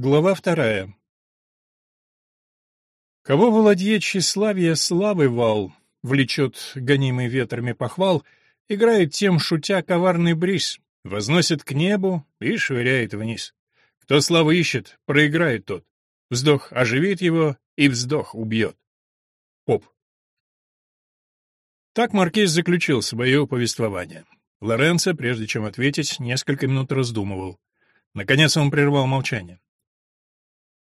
Глава вторая. Кого в ладье тщеславия славы вал, влечет гонимый ветрами похвал, играет тем, шутя, коварный бриз, возносит к небу и швыряет вниз. Кто славы ищет, проиграет тот. Вздох оживит его, и вздох убьет. Поп. Так маркиз заключил свое повествование. Лоренцо, прежде чем ответить, несколько минут раздумывал. Наконец он прервал молчание.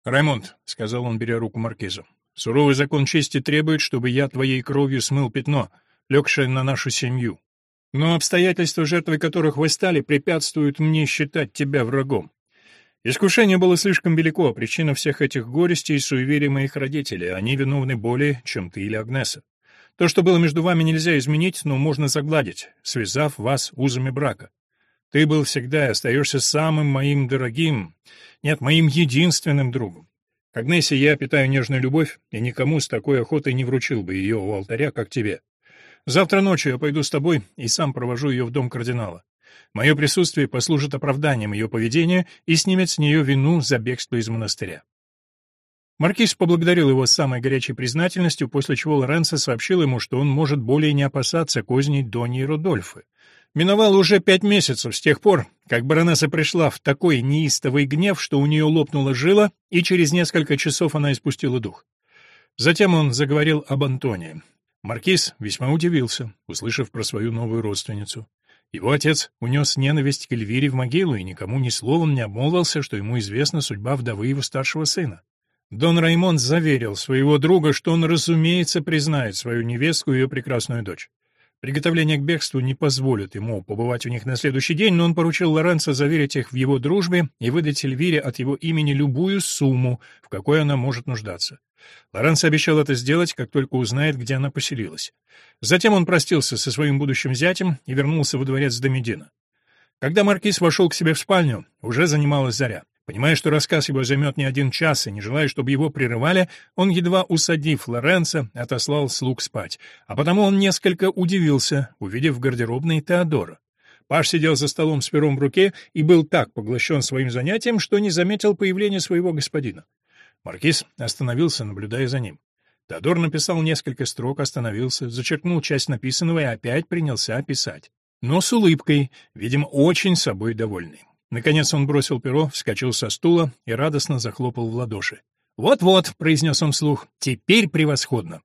«Раймонд», — сказал он, беря руку маркизу, — «суровый закон чести требует, чтобы я твоей кровью смыл пятно, легшее на нашу семью. Но обстоятельства, жертвой которых вы стали, препятствуют мне считать тебя врагом. Искушение было слишком велико, а причина всех этих горестей и моих родителей. Они виновны более, чем ты или Агнеса. То, что было между вами, нельзя изменить, но можно загладить, связав вас узами брака. Ты был всегда и остаешься самым моим дорогим, нет, моим единственным другом. К Агнессе я питаю нежную любовь, и никому с такой охотой не вручил бы ее у алтаря, как тебе. Завтра ночью я пойду с тобой и сам провожу ее в дом кардинала. Мое присутствие послужит оправданием ее поведения и снимет с нее вину за бегство из монастыря. Маркиз поблагодарил его с самой горячей признательностью, после чего Лоренцо сообщил ему, что он может более не опасаться козней Дони и Рудольфы. Миновало уже пять месяцев с тех пор, как баронесса пришла в такой неистовый гнев, что у нее лопнула жила, и через несколько часов она испустила дух. Затем он заговорил об Антонии. Маркиз весьма удивился, услышав про свою новую родственницу. Его отец унес ненависть к Эльвире в могилу и никому ни словом не обмолвился, что ему известна судьба вдовы его старшего сына. Дон Раймон заверил своего друга, что он, разумеется, признает свою невестку и ее прекрасную дочь. Приготовление к бегству не позволит ему побывать у них на следующий день, но он поручил Лоренцо заверить их в его дружбе и выдать Эльвире от его имени любую сумму, в какой она может нуждаться. Лоренцо обещал это сделать, как только узнает, где она поселилась. Затем он простился со своим будущим зятем и вернулся во дворец Домедина. Когда маркиз вошел к себе в спальню, уже занималась заря. Понимая, что рассказ его займет не один час, и не желая, чтобы его прерывали, он, едва усадив Лоренцо, отослал слуг спать. А потому он несколько удивился, увидев в гардеробной Теодора. Паш сидел за столом с пером в руке и был так поглощен своим занятием, что не заметил появления своего господина. Маркиз остановился, наблюдая за ним. Теодор написал несколько строк, остановился, зачеркнул часть написанного и опять принялся писать. Но с улыбкой, видимо, очень собой довольный. Наконец он бросил перо, вскочил со стула и радостно захлопал в ладоши. «Вот-вот», — произнес он вслух, — «теперь превосходно».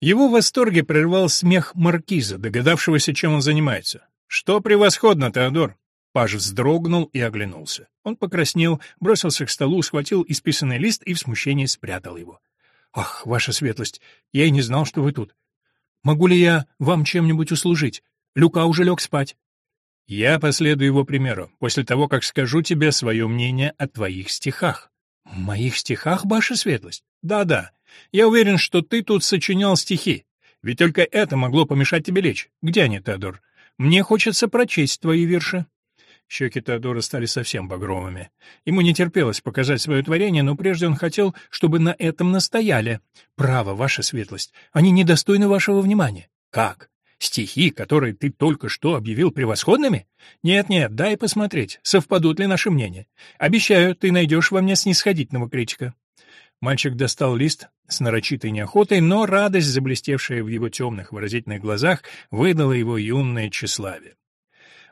Его в восторге прервал смех маркиза, догадавшегося, чем он занимается. «Что превосходно, Теодор?» Паж вздрогнул и оглянулся. Он покраснел, бросился к столу, схватил исписанный лист и в смущении спрятал его. «Ах, ваша светлость, я и не знал, что вы тут. Могу ли я вам чем-нибудь услужить? Люка уже лег спать». Я последую его примеру, после того, как скажу тебе свое мнение о твоих стихах. В моих стихах, ваша светлость? Да-да. Я уверен, что ты тут сочинял стихи. Ведь только это могло помешать тебе лечь. Где они, Теодор? Мне хочется прочесть твои верши. Щеки Теодора стали совсем багровыми. Ему не терпелось показать свое творение, но прежде он хотел, чтобы на этом настояли. «Право, ваша светлость, они недостойны вашего внимания». «Как? Стихи, которые ты только что объявил превосходными? Нет-нет, дай посмотреть, совпадут ли наши мнения. Обещаю, ты найдешь во мне снисходительного критика». Мальчик достал лист с нарочитой неохотой, но радость, заблестевшая в его темных выразительных глазах, выдала его юное тщеславие.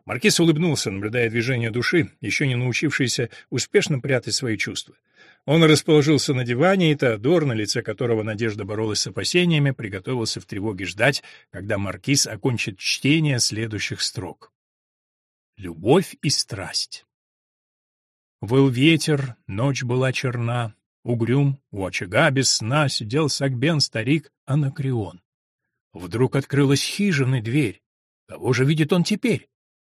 Маркиз улыбнулся, наблюдая движение души, еще не научившейся успешно прятать свои чувства. Он расположился на диване, и Теодор, на лице которого надежда боролась с опасениями, приготовился в тревоге ждать, когда маркиз окончит чтение следующих строк. Любовь и страсть. Выл ветер, ночь была черна, угрюм, у очага без сна сидел Сагбен старик Анакреон. Вдруг открылась хижина дверь. Кого же видит он теперь?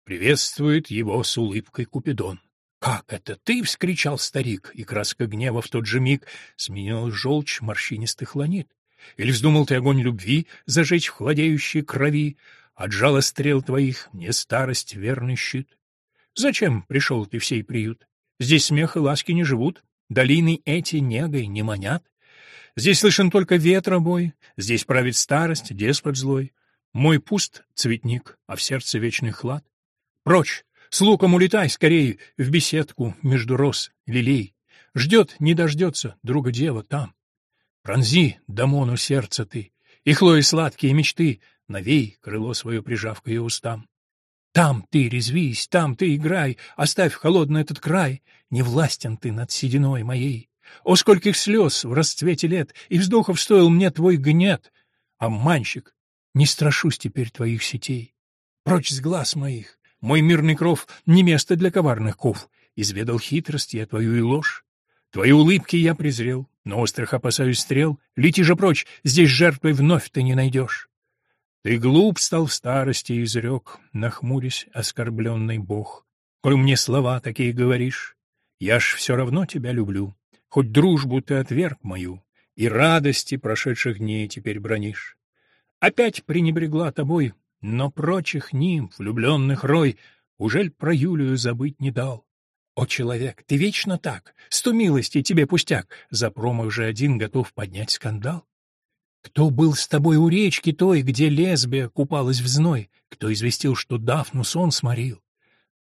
Приветствует его с улыбкой Купидон. «Как это ты?» — вскричал старик, и краска гнева в тот же миг сменила желчь морщинистых ланит. Или вздумал ты огонь любви зажечь в хладеющей крови, отжала стрел твоих мне старость верный щит? Зачем пришел ты в сей приют? Здесь смех и ласки не живут, долины эти негой не манят. Здесь слышен только ветра бой, здесь правит старость, деспот злой. Мой пуст цветник, а в сердце вечный хлад. Прочь, с луком улетай скорее в беседку между роз, лилей. Ждет, не дождется, друга дева там. Пронзи Дамону сердце ты, и Хлои сладкие мечты, Навей крыло свое прижав к ее устам. Там ты резвись, там ты играй, оставь холодный этот край, не властен ты над сединой моей. О, скольких слез в расцвете лет, и вздохов стоил мне твой гнет! Обманщик, не страшусь теперь твоих сетей. Прочь с глаз моих, мой мирный кров не место для коварных ков. Изведал хитрость я твою и ложь. Твои улыбки я презрел, но острых опасаюсь стрел. Лети же прочь, здесь жертвой вновь ты не найдешь. Ты глуп стал в старости и изрек, нахмурясь, оскорбленный бог. Коль мне слова такие говоришь, я ж все равно тебя люблю. Хоть дружбу ты отверг мою, и радости прошедших дней теперь бронишь. Опять пренебрегла тобой, но прочих нимф, влюбленных рой, ужель про Юлию забыть не дал? О, человек, ты вечно так, сто милостей тебе пустяк, за промах же один готов поднять скандал. Кто был с тобой у речки той, где лесбия купалась в зной? Кто известил, что Дафну сон сморил?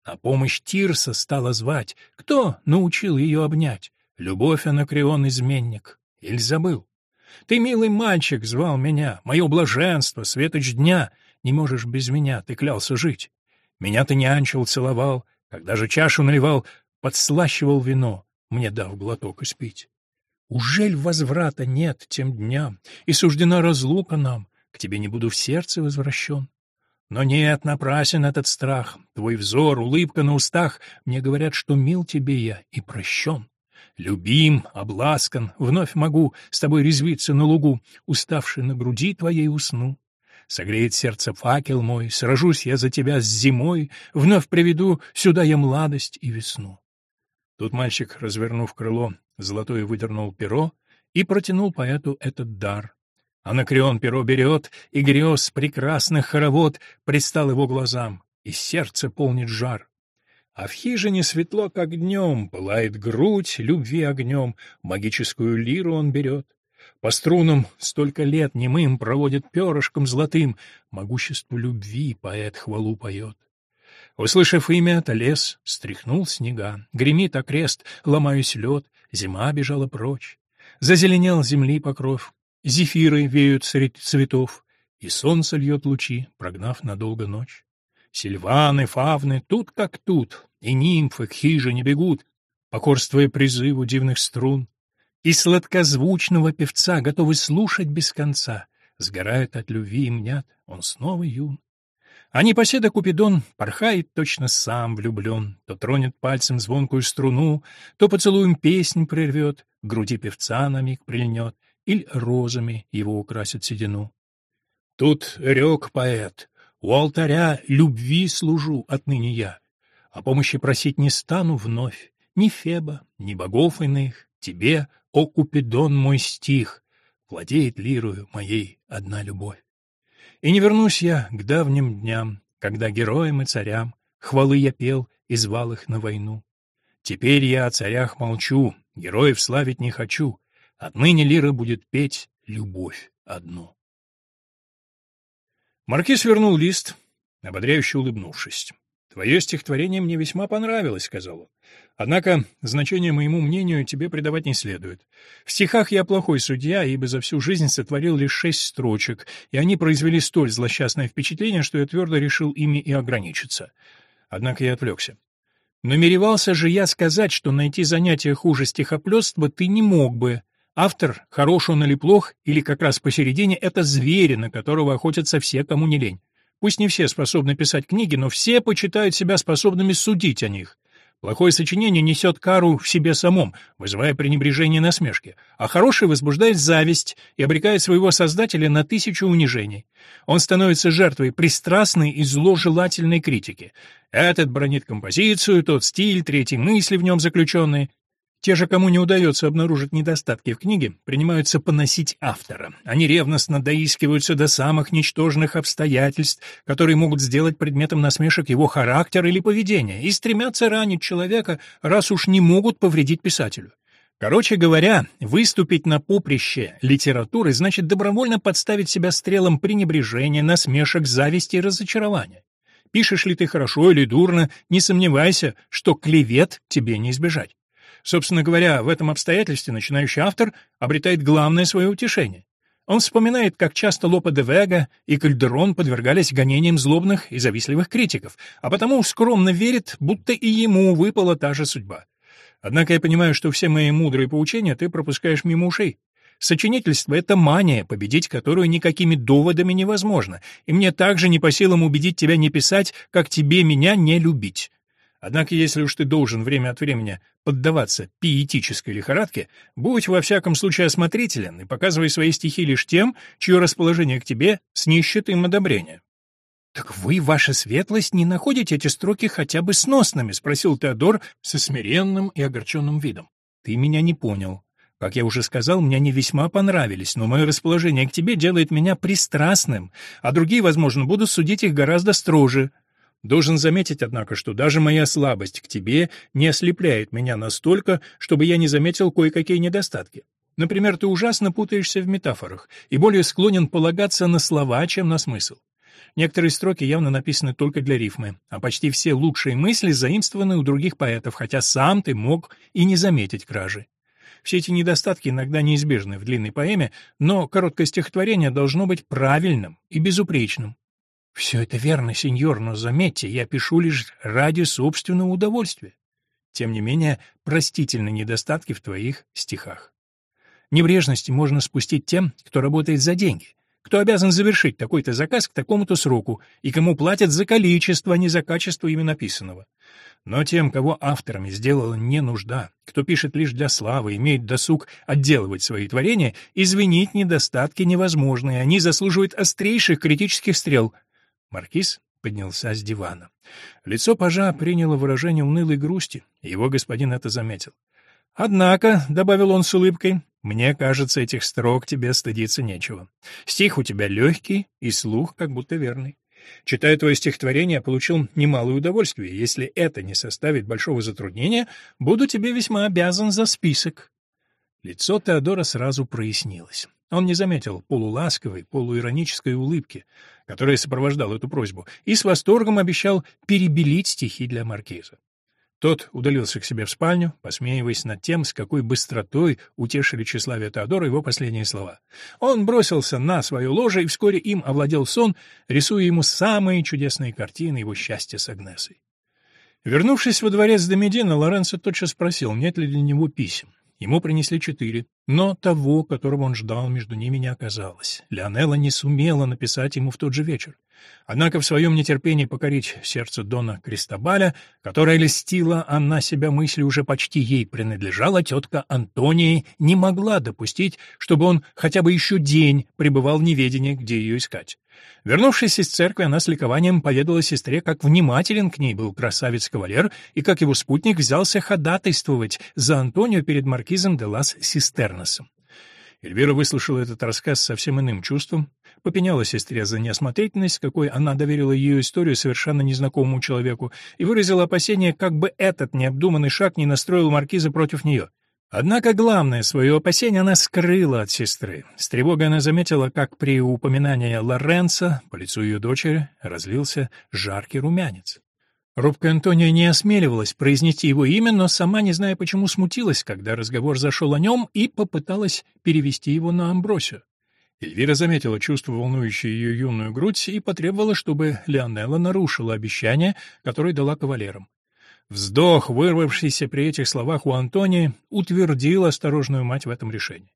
На помощь Тирса стала звать. Кто научил ее обнять? Любовь Анакреон изменник. Иль забыл? Ты, милый мальчик, звал меня, мое блаженство, светоч дня. Не можешь без меня, ты клялся жить. Меня ты нянчил, целовал, когда же чашу наливал, подслащивал вино, мне дав глоток испить. Ужель возврата нет тем дням, и суждена разлука нам, к тебе не буду в сердце возвращен? Но нет, напрасен этот страх, твой взор, улыбка на устах, мне говорят, что мил тебе я и прощен. Любим, обласкан, вновь могу с тобой резвиться на лугу, уставший на груди твоей усну. Согреет сердце факел мой, сражусь я за тебя с зимой, вновь приведу сюда я младость и весну. Тут мальчик, развернув крыло, золотое выдернул перо и протянул поэту этот дар. Анакреон перо берет, и грез прекрасных хоровод предстал его глазам, и сердце полнит жар. А в хижине светло, как днем, пылает грудь любви огнем, магическую лиру он берет. По струнам столько лет немым проводит перышком золотым, могуществу любви поэт хвалу поет. Услышав имя, Талес стряхнул снега, гремит окрест, ломаюсь лед, зима бежала прочь. Зазеленел земли покров, зефиры веют среди цветов, и солнце льет лучи, прогнав надолго ночь. Сильваны, фавны, тут как тут, и нимфы к хижине бегут, покорствуя призыву дивных струн, и сладкозвучного певца готовы слушать без конца, сгорают от любви и мнят, он снова юн. А непоседа Купидон порхает точно сам влюблен, то тронет пальцем звонкую струну, то поцелуем песнь прервет, груди певца на миг прильнет, или розами его украсит седину. Тут рек поэт, у алтаря любви служу отныне я, о помощи просить не стану вновь, ни Феба, ни богов иных, тебе, о Купидон, мой стих, владеет лирою моей одна любовь. И не вернусь я к давним дням, когда героям и царям хвалы я пел и звал их на войну. Теперь я о царях молчу, героев славить не хочу, отныне лира будет петь любовь одну. Маркиз вернул лист, ободряюще улыбнувшись. «Твое стихотворение мне весьма понравилось», — сказал он. «Однако значение моему мнению тебе придавать не следует. В стихах я плохой судья, ибо за всю жизнь сотворил лишь шесть строчек, и они произвели столь злосчастное впечатление, что я твердо решил ими и ограничиться. Однако я отвлекся. Намеревался же я сказать, что найти занятие хуже стихоплёства ты не мог бы. Автор, хорош он или плох, или как раз посередине, это звери, на которого охотятся все, кому не лень. Пусть не все способны писать книги, но все почитают себя способными судить о них. Плохое сочинение несет кару в себе самом, вызывая пренебрежение и насмешки, а хорошее возбуждает зависть и обрекает своего создателя на тысячу унижений. Он становится жертвой пристрастной и зложелательной критики. Этот бронит композицию, тот стиль, третьи мысли в нем заключенные. Те же, кому не удается обнаружить недостатки в книге, принимаются поносить автора. Они ревностно доискиваются до самых ничтожных обстоятельств, которые могут сделать предметом насмешек его характер или поведение, и стремятся ранить человека, раз уж не могут повредить писателю. Короче говоря, выступить на поприще литературы значит добровольно подставить себя стрелам пренебрежения, насмешек, зависти и разочарования. Пишешь ли ты хорошо или дурно, не сомневайся, что клевет тебе не избежать. Собственно говоря, в этом обстоятельстве начинающий автор обретает главное свое утешение. Он вспоминает, как часто Лопе де Вега и Кальдерон подвергались гонениям злобных и завистливых критиков, а потому скромно верит, будто и ему выпала та же судьба. Однако я понимаю, что все мои мудрые поучения ты пропускаешь мимо ушей. Сочинительство — это мания, победить которую никакими доводами невозможно, и мне также не по силам убедить тебя не писать, как тебе меня не любить. Однако, если уж ты должен время от времени поддаваться пиетической лихорадке, будь во всяком случае осмотрителен и показывай свои стихи лишь тем, чье расположение к тебе снищет им одобрение. «Так вы, ваша светлость, не находите эти строки хотя бы сносными?» — спросил Теодор со смиренным и огорченным видом. «Ты меня не понял. Как я уже сказал, мне они весьма понравились, но мое расположение к тебе делает меня пристрастным, а другие, возможно, будут судить их гораздо строже. Должен заметить, однако, что даже моя слабость к тебе не ослепляет меня настолько, чтобы я не заметил кое-какие недостатки. Например, ты ужасно путаешься в метафорах и более склонен полагаться на слова, чем на смысл. Некоторые строки явно написаны только для рифмы, а почти все лучшие мысли заимствованы у других поэтов, хотя сам ты мог и не заметить кражи. Все эти недостатки иногда неизбежны в длинной поэме, но короткое стихотворение должно быть правильным и безупречным. Все это верно, сеньор, но заметьте, я пишу лишь ради собственного удовольствия. Тем не менее, простительны недостатки в твоих стихах. Небрежности можно спустить тем, кто работает за деньги, кто обязан завершить такой-то заказ к такому-то сроку и кому платят за количество, а не за качество ими написанного. Но тем, кого авторами сделала не нужда, кто пишет лишь для славы, имеет досуг отделывать свои творения, извинить недостатки невозможно, и они заслуживают острейших критических стрел — Маркиз поднялся с дивана. Лицо пажа приняло выражение унылой грусти, и его господин это заметил. «Однако», — добавил он с улыбкой, — «мне кажется, этих строк тебе стыдиться нечего. Стих у тебя легкий, и слух как будто верный. Читая твое стихотворение, я получил немалое удовольствие. Если это не составит большого затруднения, буду тебе весьма обязан за список». Лицо Теодора сразу прояснилось. Он не заметил полуласковой, полуиронической улыбки, которая сопровождала эту просьбу, и с восторгом обещал перебелить стихи для маркиза. Тот удалился к себе в спальню, посмеиваясь над тем, с какой быстротой утешили тщеславие Теодора его последние слова. Он бросился на свое ложе, и вскоре им овладел сон, рисуя ему самые чудесные картины его счастья с Агнесой. Вернувшись во дворец Домедина, Лоренцо тотчас спросил, нет ли для него писем. Ему принесли четыре, но того, которого он ждал, между ними не оказалось. Леонела не сумела написать ему в тот же вечер. Однако в своем нетерпении покорить сердце Дона Кристобаля, которое льстила она себя мыслью уже почти ей принадлежала, тетка Антония не могла допустить, чтобы он хотя бы еще день пребывал в неведении, где ее искать. Вернувшись из церкви, она с ликованием поведала сестре, как внимателен к ней был красавец-кавалер и как его спутник взялся ходатайствовать за Антонио перед маркизом де лас Систерносом. Эльвира выслушала этот рассказ совсем иным чувством, попеняла сестре за неосмотрительность, какой она доверила ее историю совершенно незнакомому человеку, и выразила опасение, как бы этот необдуманный шаг не настроил маркиза против нее. Однако главное свое опасение она скрыла от сестры. С тревогой она заметила, как при упоминании Лоренца по лицу ее дочери разлился жаркий румянец. Робкая Антония не осмеливалась произнести его имя, но сама, не зная почему, смутилась, когда разговор зашел о нем, и попыталась перевести его на Амбросию. Эльвира заметила чувство, волнующее ее юную грудь, и потребовала, чтобы Леонелла нарушила обещание, которое дала кавалерам. Вздох, вырвавшийся при этих словах у Антонии, утвердил осторожную мать в этом решении.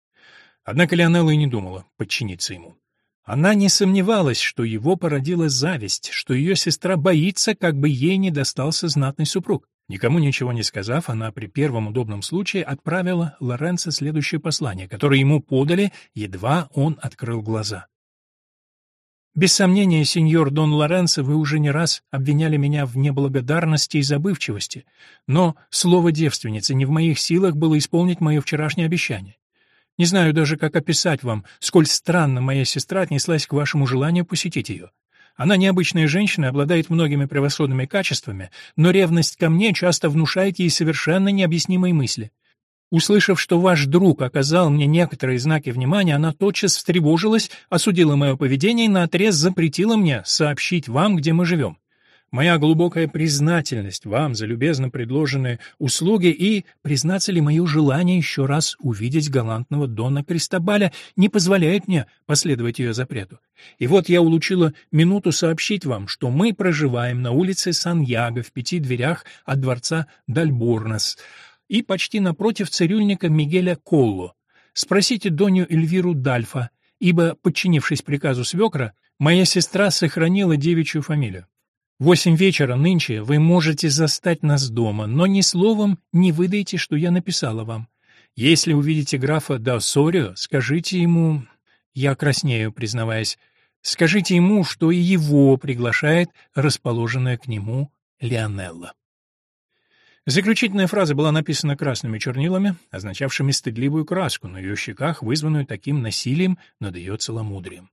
Однако Леонелла и не думала подчиниться ему. Она не сомневалась, что его породила зависть, что ее сестра боится, как бы ей не достался знатный супруг. Никому ничего не сказав, она при первом удобном случае отправила Лоренцо следующее послание, которое ему подали, едва он открыл глаза. Без сомнения, сеньор Дон Лоренцо, вы уже не раз обвиняли меня в неблагодарности и забывчивости, но слово девственницы не в моих силах было исполнить мое вчерашнее обещание. Не знаю даже, как описать вам, сколь странно моя сестра отнеслась к вашему желанию посетить ее. Она необычная женщина, обладает многими превосходными качествами, но ревность ко мне часто внушает ей совершенно необъяснимые мысли. Услышав, что ваш друг оказал мне некоторые знаки внимания, она тотчас встревожилась, осудила мое поведение и наотрез запретила мне сообщить вам, где мы живем. моя глубокая признательность вам за любезно предложенные услуги и, признаться ли, мое желание еще раз увидеть галантного Дона Кристобаля не позволяет мне последовать ее запрету. И вот я улучила минуту сообщить вам, что мы проживаем на улице Сан-Яго в пяти дверях от дворца Дальбурнес и почти напротив цирюльника Мигеля Колло. Спросите Доню Эльвиру Дальфа, ибо, подчинившись приказу свекра, моя сестра сохранила девичью фамилию. Восемь вечера нынче вы можете застать нас дома, но ни словом не выдайте, что я написала вам. Если увидите графа Даосорио, скажите ему... Я краснею, признаваясь. Скажите ему, что и его приглашает расположенная к нему Леонелла. Заключительная фраза была написана красными чернилами, означавшими стыдливую краску на ее щеках, вызванную таким насилием над ее целомудрием.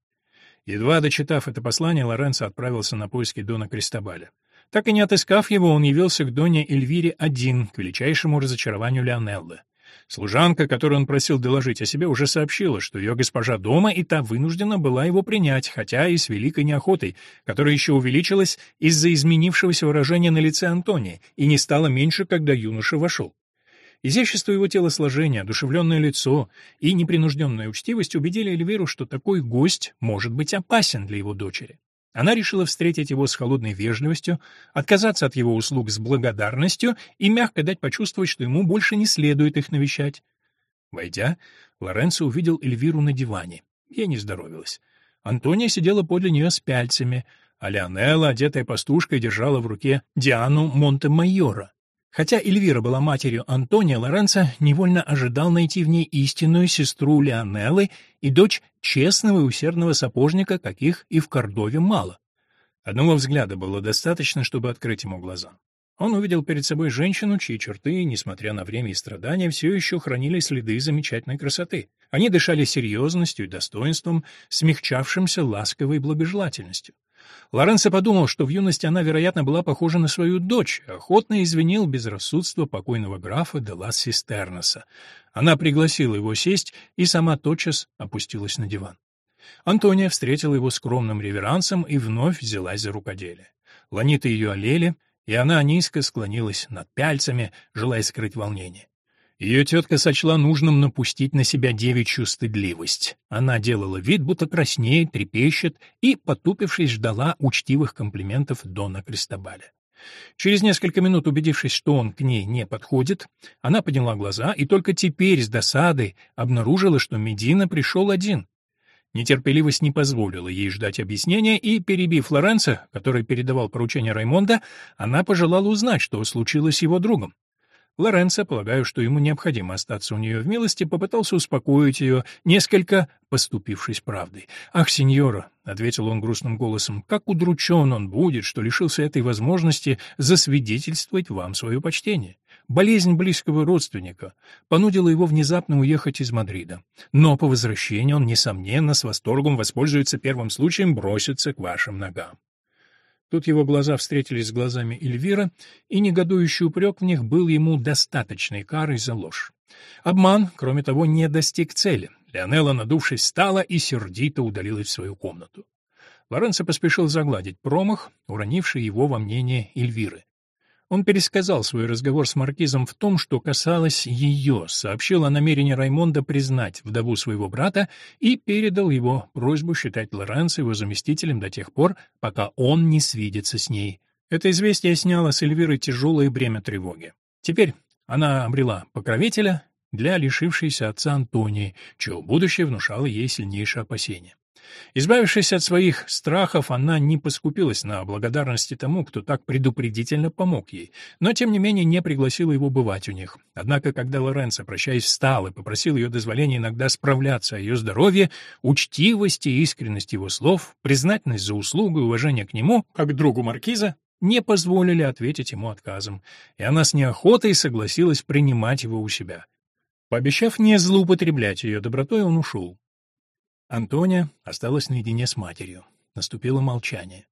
Едва дочитав это послание, Лоренцо отправился на поиски Дона Кристобаля. Так и не отыскав его, он явился к Доне Эльвире один, к величайшему разочарованию Леонеллы. Служанка, которую он просил доложить о себе, уже сообщила, что ее госпожа дома, и та вынуждена была его принять, хотя и с великой неохотой, которая еще увеличилась из-за изменившегося выражения на лице Антония и не стала меньше, когда юноша вошел. Изящество его телосложения, одушевленное лицо и непринужденная учтивость убедили Эльвиру, что такой гость может быть опасен для его дочери. Она решила встретить его с холодной вежливостью, отказаться от его услуг с благодарностью и мягко дать почувствовать, что ему больше не следует их навещать. Войдя, Лоренцо увидел Эльвиру на диване. Ей не здоровилось. Антония сидела подле нее с пяльцами, а Леонелла, одетая пастушкой, держала в руке Диану Монте-Майора. Хотя Эльвира была матерью Антония, Лоренцо невольно ожидал найти в ней истинную сестру Леонеллы и дочь честного и усердного сапожника, каких и в Кордове мало. Одного взгляда было достаточно, чтобы открыть ему глаза. Он увидел перед собой женщину, чьи черты, несмотря на время и страдания, все еще хранили следы замечательной красоты. Они дышали серьезностью и достоинством, смягчавшимся ласковой благожелательностью. Лоренцо подумал, что в юности она, вероятно, была похожа на свою дочь, охотно извинил безрассудство покойного графа де ла Систернеса. Она пригласила его сесть и сама тотчас опустилась на диван. Антония встретила его скромным реверансом и вновь взялась за рукоделие. Ланиты ее олели, и она низко склонилась над пяльцами, желая скрыть волнение. Ее тетка сочла нужным напустить на себя девичью стыдливость. Она делала вид, будто краснеет, трепещет, и, потупившись, ждала учтивых комплиментов Дона Кристобаля. Через несколько минут, убедившись, что он к ней не подходит, она подняла глаза и только теперь с досадой обнаружила, что Медина пришел один. Нетерпеливость не позволила ей ждать объяснения, и, перебив Лоренцо, который передавал поручение Раймонда, она пожелала узнать, что случилось с его другом. Лоренцо, полагая, что ему необходимо остаться у нее в милости, попытался успокоить ее, несколько поступившись правдой. «Ах, сеньора!» — ответил он грустным голосом. «Как удручен он будет, что лишился этой возможности засвидетельствовать вам свое почтение. Болезнь близкого родственника понудила его внезапно уехать из Мадрида. Но по возвращении он, несомненно, с восторгом воспользуется первым случаем броситься к вашим ногам. Тут его глаза встретились с глазами Эльвира, и негодующий упрек в них был ему достаточной карой за ложь. Обман, кроме того, не достиг цели. Леонелла, надувшись, встала и сердито удалилась в свою комнату. Лоренцо поспешил загладить промах, уронивший его во мнение Эльвиры. Он пересказал свой разговор с маркизом в том, что касалось ее, сообщил о намерении Раймонда признать вдову своего брата и передал его просьбу считать Лоренцо его заместителем до тех пор, пока он не свидится с ней. Это известие сняло с Эльвиры тяжелое бремя тревоги. Теперь она обрела покровителя для лишившейся отца Антонии, чье будущее внушало ей сильнейшее опасение. Избавившись от своих страхов, она не поскупилась на благодарности тому, кто так предупредительно помог ей, но, тем не менее, не пригласила его бывать у них. Однако, когда Лоренцо, прощаясь, встал и попросил ее дозволения иногда справляться о ее здоровье, учтивость и искренность его слов, признательность за услугу и уважение к нему, как другу маркиза, не позволили ответить ему отказом, и она с неохотой согласилась принимать его у себя. Пообещав не злоупотреблять ее добротой, он ушел. Антония осталась наедине с матерью. Наступило молчание.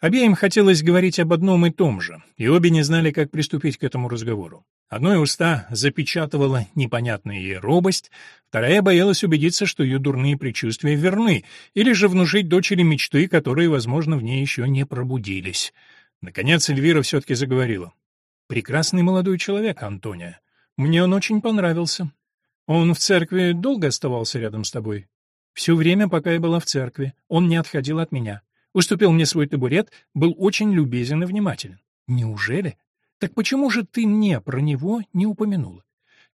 Обеим хотелось говорить об одном и том же, и обе не знали, как приступить к этому разговору. Одной уста запечатывала непонятная ей робость, вторая боялась убедиться, что ее дурные предчувствия верны, или же внушить дочери мечты, которые, возможно, в ней еще не пробудились. Наконец Эльвира все-таки заговорила. «Прекрасный молодой человек, Антония. Мне он очень понравился. Он в церкви долго оставался рядом с тобой?» «Все время, пока я была в церкви. Он не отходил от меня. Уступил мне свой табурет, был очень любезен и внимателен». «Неужели? Так почему же ты мне про него не упомянула?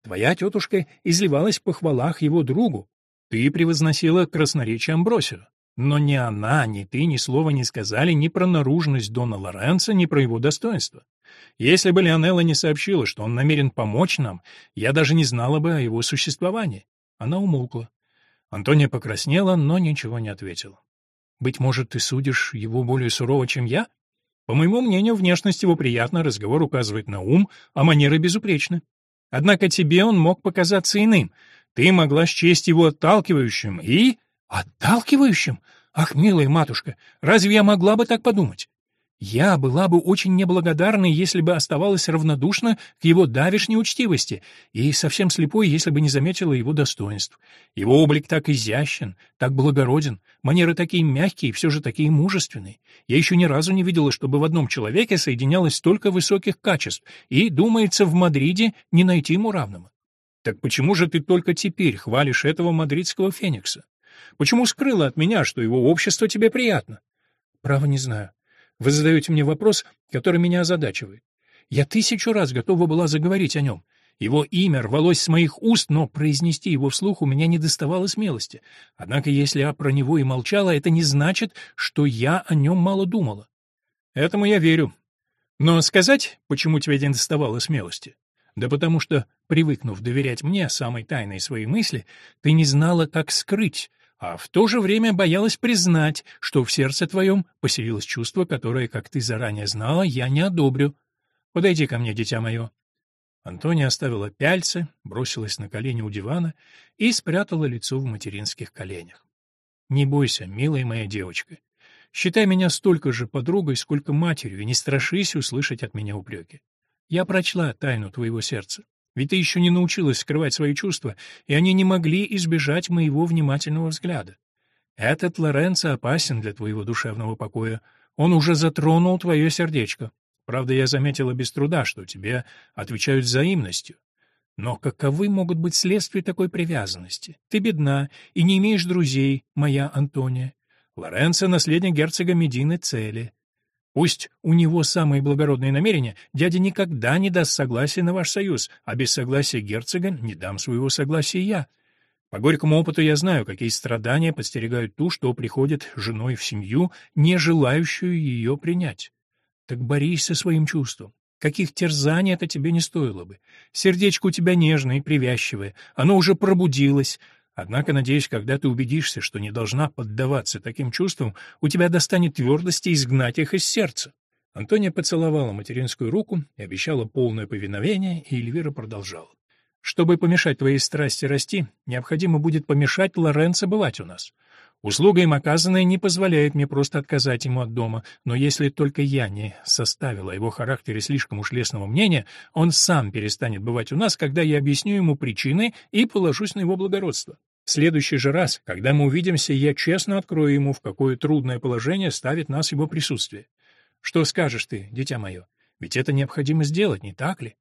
Твоя тетушка изливалась в похвалах его другу. Ты превозносила красноречие Амбросио. Но ни она, ни ты ни слова не сказали ни про наружность Дона Лоренцо, ни про его достоинство. Если бы Леонелла не сообщила, что он намерен помочь нам, я даже не знала бы о его существовании. Она умолкла. Антония покраснела, но ничего не ответила. «Быть может, ты судишь его более сурово, чем я? По моему мнению, внешность его приятна, разговор указывает на ум, а манеры безупречны. Однако тебе он мог показаться иным. Ты могла счесть его отталкивающим и... Отталкивающим? Ах, милая матушка, разве я могла бы так подумать? Я была бы очень неблагодарна, если бы оставалась равнодушна к его давешней учтивости, и совсем слепой, если бы не заметила его достоинств. Его облик так изящен, так благороден, манеры такие мягкие и все же такие мужественные. Я еще ни разу не видела, чтобы в одном человеке соединялось столько высоких качеств, и, думается, в Мадриде не найти ему равного. Так почему же ты только теперь хвалишь этого мадридского феникса? Почему скрыла от меня, что его общество тебе приятно? Право не знаю. Вы задаете мне вопрос, который меня озадачивает. Я тысячу раз готова была заговорить о нем. Его имя рвалось с моих уст, но произнести его вслух у меня не доставало смелости. Однако, если я про него и молчала, это не значит, что я о нем мало думала. Этому я верю. Но сказать, почему тебе не доставало смелости? Да потому что, привыкнув доверять мне самой тайной своей мысли, ты не знала, как скрыть, а в то же время боялась признать, что в сердце твоем поселилось чувство, которое, как ты заранее знала, я не одобрю. Подойди ко мне, дитя мое». Антония оставила пяльцы, бросилась на колени у дивана и спрятала лицо в материнских коленях. «Не бойся, милая моя девочка. Считай меня столько же подругой, сколько матерью, и не страшись услышать от меня упреки. Я прочла тайну твоего сердца. Ведь ты еще не научилась скрывать свои чувства, и они не могли избежать моего внимательного взгляда. Этот Лоренцо опасен для твоего душевного покоя. Он уже затронул твое сердечко. Правда, я заметила без труда, что тебе отвечают взаимностью. Но каковы могут быть следствия такой привязанности? Ты бедна и не имеешь друзей, моя Антония. Лоренцо — наследник герцога Медины Цели. Пусть у него самые благородные намерения, дядя никогда не даст согласия на ваш союз, а без согласия герцога не дам своего согласия я. По горькому опыту я знаю, какие страдания подстерегают ту, что приходит женой в семью, не желающую ее принять. Так борись со своим чувством. Каких терзаний это тебе не стоило бы. Сердечко у тебя нежное и привязчивое, оно уже пробудилось, Однако, надеюсь, когда ты убедишься, что не должна поддаваться таким чувствам, у тебя достанет твердости изгнать их из сердца. Антония поцеловала материнскую руку и обещала полное повиновение, и Эльвира продолжала. «Чтобы помешать твоей страсти расти, необходимо будет помешать Лоренцо бывать у нас. Услуга им оказанная не позволяет мне просто отказать ему от дома, но если только я не составила его характере слишком уж лестного мнения, он сам перестанет бывать у нас, когда я объясню ему причины и положусь на его благородство. В следующий же раз, когда мы увидимся, я честно открою ему, в какое трудное положение ставит нас его присутствие. Что скажешь ты, дитя мое? Ведь это необходимо сделать, не так ли?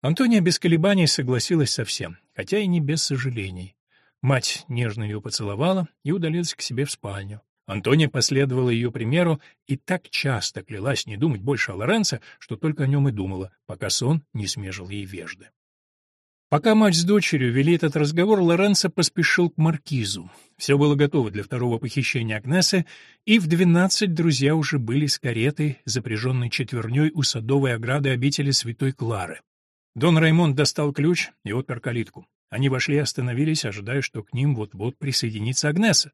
Антония без колебаний согласилась со всем, хотя и не без сожалений. Мать нежно ее поцеловала и удалилась к себе в спальню. Антония последовала ее примеру и так часто клялась не думать больше о Лоренцо, что только о нем и думала, пока сон не смежил ей вежды. Пока мать с дочерью вели этот разговор, Лоренцо поспешил к маркизу. Все было готово для второго похищения Агнесы, и в двенадцать друзья уже были с каретой, запряженной четверней у садовой ограды обители Святой Клары. Дон Раймонд достал ключ и отпер калитку. Они вошли и остановились, ожидая, что к ним вот-вот присоединится Агнеса.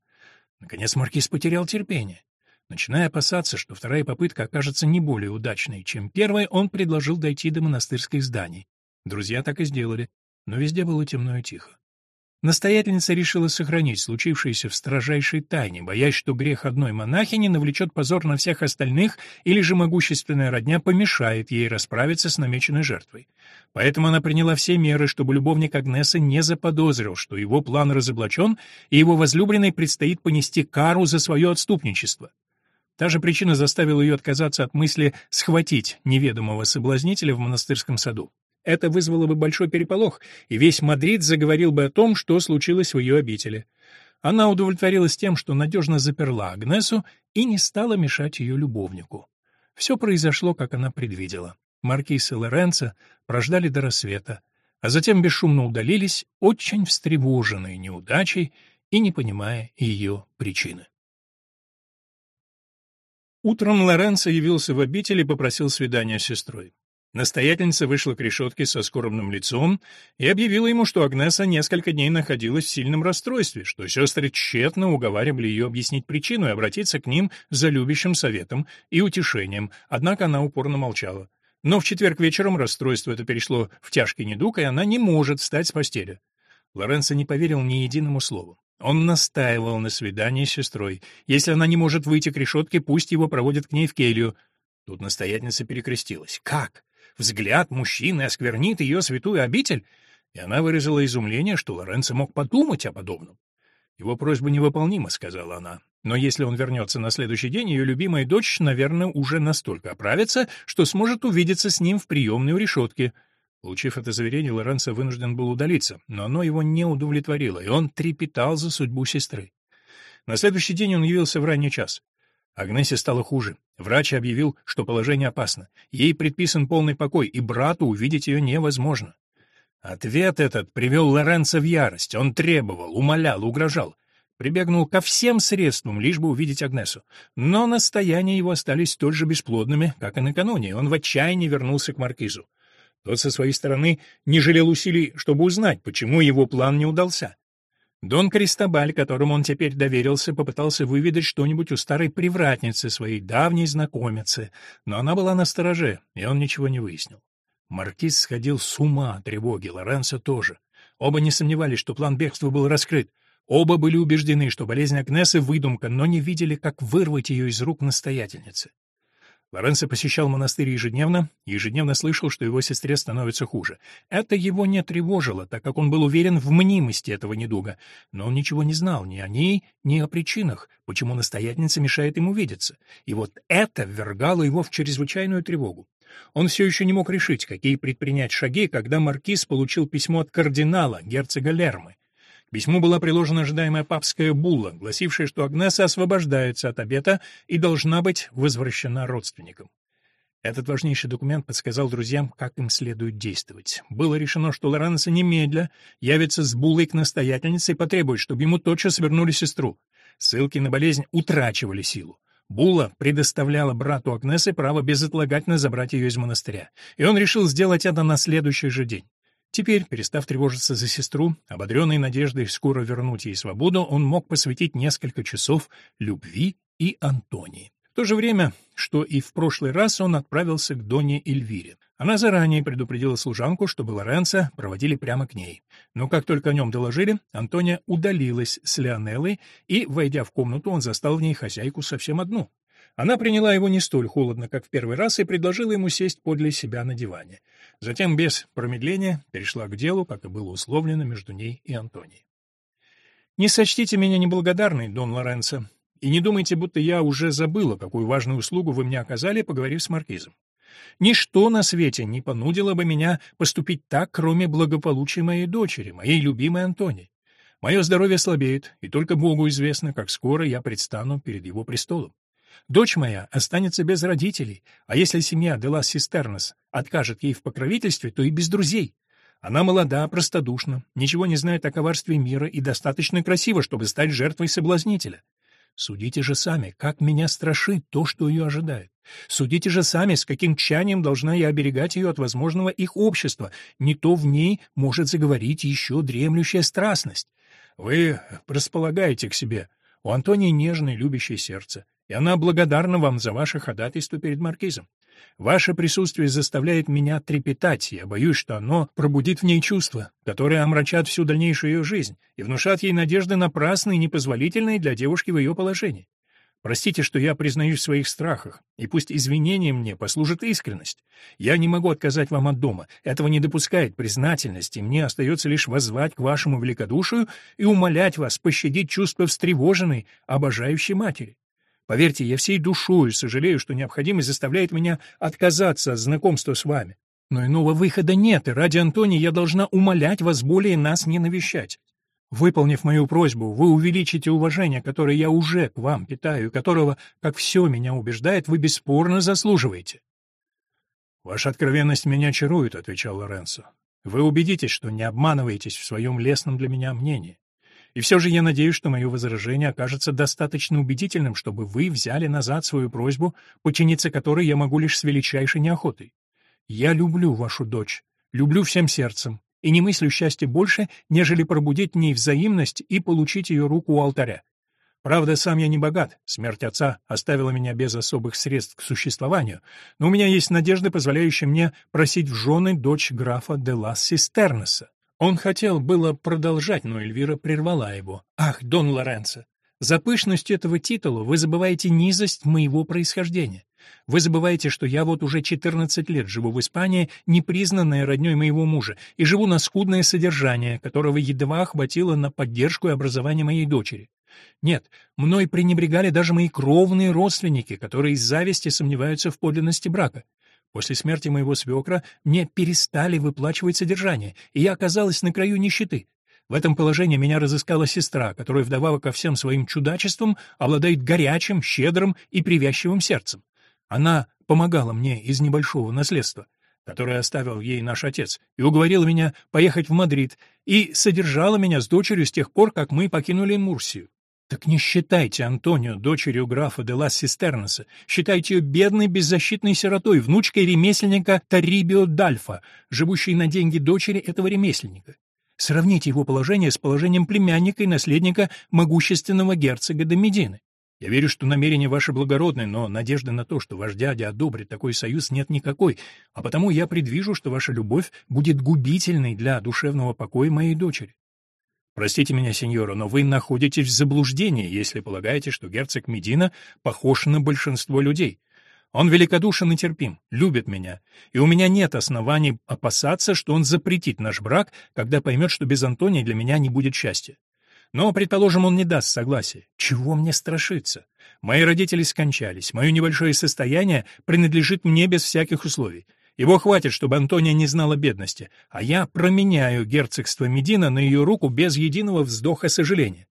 Наконец маркиз потерял терпение. Начиная опасаться, что вторая попытка окажется не более удачной, чем первая, он предложил дойти до монастырских зданий. Друзья так и сделали но везде было темно и тихо. Настоятельница решила сохранить случившееся в строжайшей тайне, боясь, что грех одной монахини навлечет позор на всех остальных или же могущественная родня помешает ей расправиться с намеченной жертвой. Поэтому она приняла все меры, чтобы любовник Агнесы не заподозрил, что его план разоблачен, и его возлюбленной предстоит понести кару за свое отступничество. Та же причина заставила ее отказаться от мысли схватить неведомого соблазнителя в монастырском саду. Это вызвало бы большой переполох, и весь Мадрид заговорил бы о том, что случилось в ее обители. Она удовлетворилась тем, что надежно заперла Агнесу и не стала мешать ее любовнику. Все произошло, как она предвидела. Маркиз и Лоренцо прождали до рассвета, а затем бесшумно удалились, очень встревоженные неудачей и не понимая ее причины. Утром Лоренцо явился в обитель и попросил свидания с сестрой. Настоятельница вышла к решетке со скорбным лицом и объявила ему, что Агнеса несколько дней находилась в сильном расстройстве, что сестры тщетно уговаривали ее объяснить причину и обратиться к ним за любящим советом и утешением, однако она упорно молчала. Но в четверг вечером расстройство это перешло в тяжкий недуг, и она не может встать с постели. Лоренцо не поверил ни единому слову. Он настаивал на свидании с сестрой. Если она не может выйти к решетке, пусть его проводят к ней в келью. Тут настоятельница перекрестилась. «Как? Взгляд мужчины осквернит ее святую обитель? И она выразила изумление, что Лоренцо мог подумать о подобном. «Его просьба невыполнима», — сказала она. «Но если он вернется на следующий день, ее любимая дочь, наверное, уже настолько оправится, что сможет увидеться с ним в приемной у решетки». Получив это заверение, Лоренцо вынужден был удалиться, но оно его не удовлетворило, и он трепетал за судьбу сестры. На следующий день он явился в ранний час. Агнесе стало хуже. Врач объявил, что положение опасно. Ей предписан полный покой, и брату увидеть ее невозможно. Ответ этот привел Лоренцо в ярость. Он требовал, умолял, угрожал. Прибегнул ко всем средствам, лишь бы увидеть Агнесу. Но настояния его остались столь же бесплодными, как и накануне, он в отчаянии вернулся к маркизу. Тот со своей стороны не жалел усилий, чтобы узнать, почему его план не удался. Дон Кристобаль, которому он теперь доверился, попытался выведать что-нибудь у старой привратницы, своей давней знакомицы, но она была на стороже, и он ничего не выяснил. Маркиз сходил с ума от тревоги, Лоренцо тоже. Оба не сомневались, что план бегства был раскрыт. Оба были убеждены, что болезнь Агнесы — выдумка, но не видели, как вырвать ее из рук настоятельницы. Лоренцо посещал монастырь ежедневно и ежедневно слышал, что его сестре становится хуже. Это его не тревожило, так как он был уверен в мнимости этого недуга, но он ничего не знал ни о ней, ни о причинах, почему настоятельница мешает ему видеться. И вот это ввергало его в чрезвычайную тревогу. Он все еще не мог решить, какие предпринять шаги, когда маркиз получил письмо от кардинала, герцога Лермы. К письму была приложена ожидаемая папская булла, гласившая, что Агнеса освобождается от обета и должна быть возвращена родственникам. Этот важнейший документ подсказал друзьям, как им следует действовать. Было решено, что Лоренцо немедля явится с буллой к настоятельнице и потребует, чтобы ему тотчас вернули сестру. Ссылки на болезнь утрачивали силу. Була предоставляла брату Агнесы право безотлагательно забрать ее из монастыря, и он решил сделать это на следующий же день. Теперь, перестав тревожиться за сестру, ободренный надеждой скоро вернуть ей свободу, он мог посвятить несколько часов любви и Антонии. В то же время, что и в прошлый раз, он отправился к Доне Эльвире. Она заранее предупредила служанку, чтобы Лоренцо проводили прямо к ней. Но как только о нем доложили, Антония удалилась с Леонеллой, и, войдя в комнату, он застал в ней хозяйку совсем одну. Она приняла его не столь холодно, как в первый раз, и предложила ему сесть подле себя на диване. Затем, без промедления, перешла к делу, как и было условлено между ней и Антонией. «Не сочтите меня неблагодарной, Дон Лоренцо, и не думайте, будто я уже забыла, какую важную услугу вы мне оказали, поговорив с маркизом. Ничто на свете не понудило бы меня поступить так, кроме благополучия моей дочери, моей любимой Антонии. Мое здоровье слабеет, и только Богу известно, как скоро я предстану перед его престолом. Дочь моя останется без родителей, а если семья Делас Систернес откажет ей в покровительстве, то и без друзей. Она молода, простодушна, ничего не знает о коварстве мира и достаточно красива, чтобы стать жертвой соблазнителя. Судите же сами, как меня страшит то, что ее ожидает. Судите же сами, с каким тщанием должна я оберегать ее от возможного их общества. Не то в ней может заговорить еще дремлющая страстность. Вы располагаете к себе. У Антонии нежное, любящее сердце и она благодарна вам за ваше ходатайство перед маркизом. Ваше присутствие заставляет меня трепетать, я боюсь, что оно пробудит в ней чувства, которые омрачат всю дальнейшую ее жизнь и внушат ей надежды напрасные и непозволительные для девушки в ее положении. Простите, что я признаюсь в своих страхах, и пусть извинением мне послужит искренность. Я не могу отказать вам от дома, этого не допускает признательность, и мне остается лишь воззвать к вашему великодушию и умолять вас пощадить чувства встревоженной, обожающей матери. Поверьте, я всей душою сожалею, что необходимость заставляет меня отказаться от знакомства с вами. Но иного выхода нет, и ради Антони я должна умолять вас более нас не навещать. Выполнив мою просьбу, вы увеличите уважение, которое я уже к вам питаю, и которого, как все меня убеждает, вы бесспорно заслуживаете. «Ваша откровенность меня чарует», — отвечал Лоренцо. «Вы убедитесь, что не обманываетесь в своем лестном для меня мнении. И все же я надеюсь, что мое возражение окажется достаточно убедительным, чтобы вы взяли назад свою просьбу, подчиниться которой я могу лишь с величайшей неохотой. Я люблю вашу дочь, люблю всем сердцем, и не мыслю счастья больше, нежели пробудить в ней взаимность и получить ее руку у алтаря. Правда, сам я не богат, смерть отца оставила меня без особых средств к существованию, но у меня есть надежда, позволяющая мне просить в жены дочь графа де ла Систернеса. Он хотел было продолжать, но Эльвира прервала его. «Ах, Дон Лоренцо, за пышностью этого титула вы забываете низость моего происхождения. Вы забываете, что я вот уже 14 лет живу в Испании, непризнанная роднёй моего мужа, и живу на скудное содержание, которого едва хватило на поддержку и образование моей дочери. Нет, мной пренебрегали даже мои кровные родственники, которые из зависти сомневаются в подлинности брака. После смерти моего свекра мне перестали выплачивать содержание, и я оказалась на краю нищеты. В этом положении меня разыскала сестра, которая вдобавок ко всем своим чудачествам обладает горячим, щедрым и привязчивым сердцем. Она помогала мне из небольшого наследства, которое оставил ей наш отец, и уговорила меня поехать в Мадрид, и содержала меня с дочерью с тех пор, как мы покинули Мурсию. Так не считайте Антонио дочерью графа де лас Систернеса, считайте ее бедной беззащитной сиротой, внучкой ремесленника Тарибио Дальфа, живущей на деньги дочери этого ремесленника. Сравните его положение с положением племянника и наследника могущественного герцога де Медины. Я верю, что намерения ваши благородны, но надежды на то, что ваш дядя одобрит такой союз, нет никакой, а потому я предвижу, что ваша любовь будет губительной для душевного покоя моей дочери. Простите меня, сеньора, но вы находитесь в заблуждении, если полагаете, что герцог Медина похож на большинство людей. Он великодушен и терпим, любит меня, и у меня нет оснований опасаться, что он запретит наш брак, когда поймет, что без Антония для меня не будет счастья. Но, предположим, он не даст согласия. Чего мне страшиться? Мои родители скончались, мое небольшое состояние принадлежит мне без всяких условий. Его хватит, чтобы Антония не знала бедности, а я променяю герцогство Медина на ее руку без единого вздоха сожаления.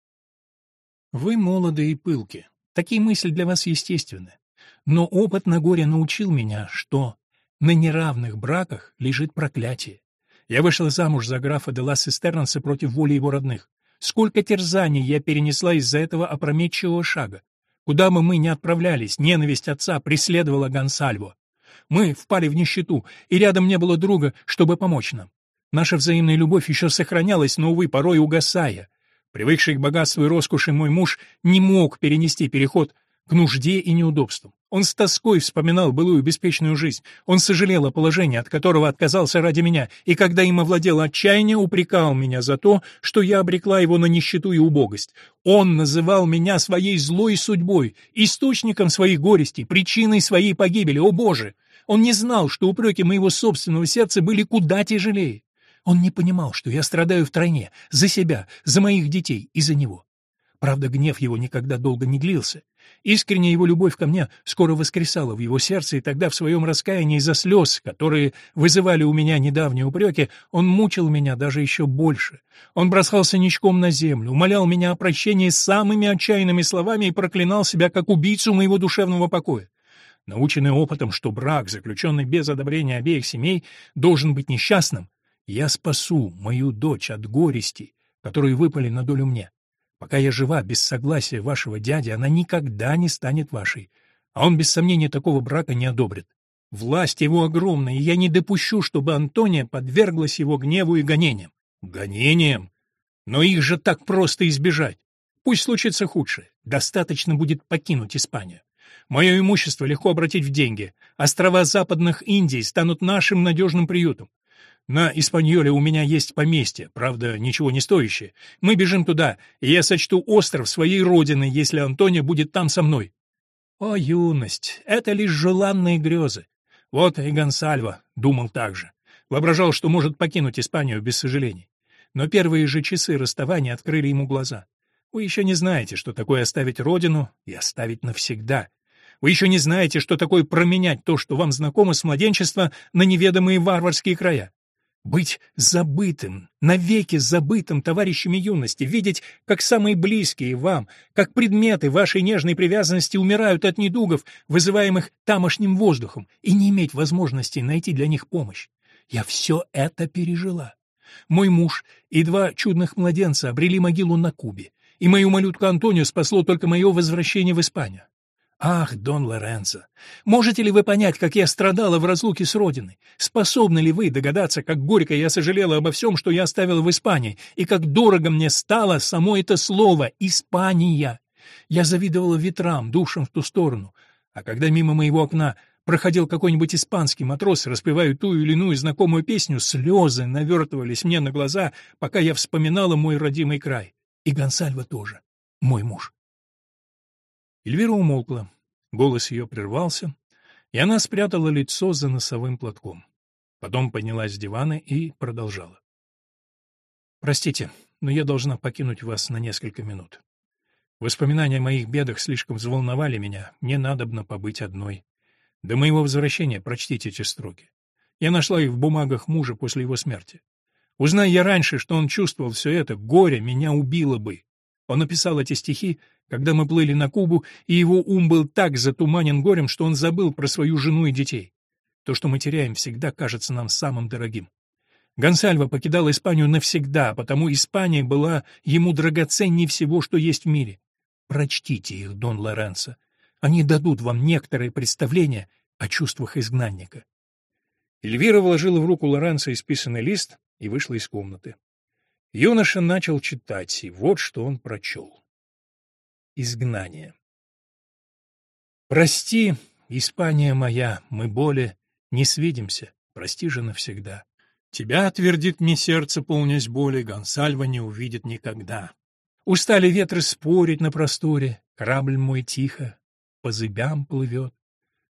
Вы молоды и пылки. Такие мысли для вас естественны. Но опыт на горе научил меня, что на неравных браках лежит проклятие. Я вышла замуж за графа де ла Сестернса против воли его родных. Сколько терзаний я перенесла из-за этого опрометчивого шага. Куда бы мы ни отправлялись, ненависть отца преследовала Гонсальво. Мы впали в нищету, и рядом не было друга, чтобы помочь нам. Наша взаимная любовь еще сохранялась, но, увы, порой угасая. Привыкший к богатству и роскоши мой муж не мог перенести переход к нужде и неудобствам. Он с тоской вспоминал былую беспечную жизнь. Он сожалел о положении, от которого отказался ради меня, и когда им овладело отчаяние, упрекал меня за то, что я обрекла его на нищету и убогость. Он называл меня своей злой судьбой, источником своих горестей, причиной своей погибели. О, Боже! Он не знал, что упреки моего собственного сердца были куда тяжелее. Он не понимал, что я страдаю втройне, за себя, за моих детей и за него. Правда, гнев его никогда долго не длился. Искренняя его любовь ко мне скоро воскресала в его сердце, и тогда в своем раскаянии из-за слез, которые вызывали у меня недавние упреки, он мучил меня даже еще больше. Он бросался ничком на землю, умолял меня о прощении самыми отчаянными словами и проклинал себя как убийцу моего душевного покоя. Наученный опытом, что брак, заключенный без одобрения обеих семей, должен быть несчастным, я спасу мою дочь от горести, которые выпали на долю мне. Пока я жива, без согласия вашего дяди, она никогда не станет вашей. А он, без сомнения, такого брака не одобрит. Власть его огромная, и я не допущу, чтобы Антония подверглась его гневу и гонениям. Гонениям? Но их же так просто избежать. Пусть случится худшее. Достаточно будет покинуть Испанию. Мое имущество легко обратить в деньги. Острова западных Индий станут нашим надежным приютом. На Испаньоле у меня есть поместье, правда, ничего не стоящее. Мы бежим туда, и я сочту остров своей родины, если Антония будет там со мной. О, юность, это лишь желанные грезы. Вот и Гонсальво думал так же. Воображал, что может покинуть Испанию без сожалений. Но первые же часы расставания открыли ему глаза. Вы еще не знаете, что такое оставить родину и оставить навсегда. Вы еще не знаете, что такое променять то, что вам знакомо с младенчества, на неведомые варварские края. Быть забытым, навеки забытым товарищами юности, видеть, как самые близкие вам, как предметы вашей нежной привязанности умирают от недугов, вызываемых тамошним воздухом, и не иметь возможности найти для них помощь. Я все это пережила. Мой муж и два чудных младенца обрели могилу на Кубе, и мою малютку Антонию спасло только мое возвращение в Испанию. Ах, Дон Лоренцо, можете ли вы понять, как я страдала в разлуке с родиной? Способны ли вы догадаться, как горько я сожалела обо всем, что я оставила в Испании, и как дорого мне стало само это слово «Испания»? Я завидовала ветрам, душам в ту сторону, а когда мимо моего окна проходил какой-нибудь испанский матрос, распевая ту или иную знакомую песню, слезы навертывались мне на глаза, пока я вспоминала мой родимый край. И Гонсальва тоже, мой муж. Эльвира умолкла, голос ее прервался, и она спрятала лицо за носовым платком. Потом поднялась с дивана и продолжала. «Простите, но я должна покинуть вас на несколько минут. Воспоминания о моих бедах слишком взволновали меня, мне надобно побыть одной. До моего возвращения прочтите эти строки. Я нашла их в бумагах мужа после его смерти. Узнай я раньше, что он чувствовал все это, горе меня убило бы. Он написал эти стихи, когда мы плыли на Кубу, и его ум был так затуманен горем, что он забыл про свою жену и детей. То, что мы теряем, всегда кажется нам самым дорогим. Гонсальво покидал Испанию навсегда, потому Испания была ему драгоценнее всего, что есть в мире. Прочтите их, Дон Лоренцо. Они дадут вам некоторое представление о чувствах изгнанника. Эльвира вложила в руку Лоренцо исписанный лист и вышла из комнаты. Юноша начал читать, и вот что он прочел. Изгнание. «Прости, Испания моя, мы более не свидимся, прости же навсегда. Тебя, твердит мне сердце, полнясь боли, Гонсальва не увидит никогда. Устали ветры спорить на просторе, корабль мой тихо по зыбям плывет.